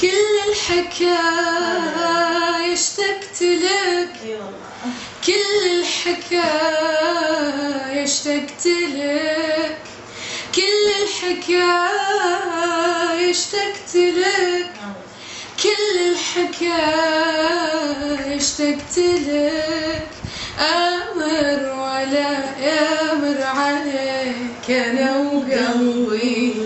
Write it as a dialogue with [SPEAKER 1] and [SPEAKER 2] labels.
[SPEAKER 1] كل الحكاية اشتقت لك. كل الحكاية اشتقت لك. كل الحكاية اشتقت لك. كل الحكاية اشتقت لك. أمر ولا أمر عليك أنا وقلبي.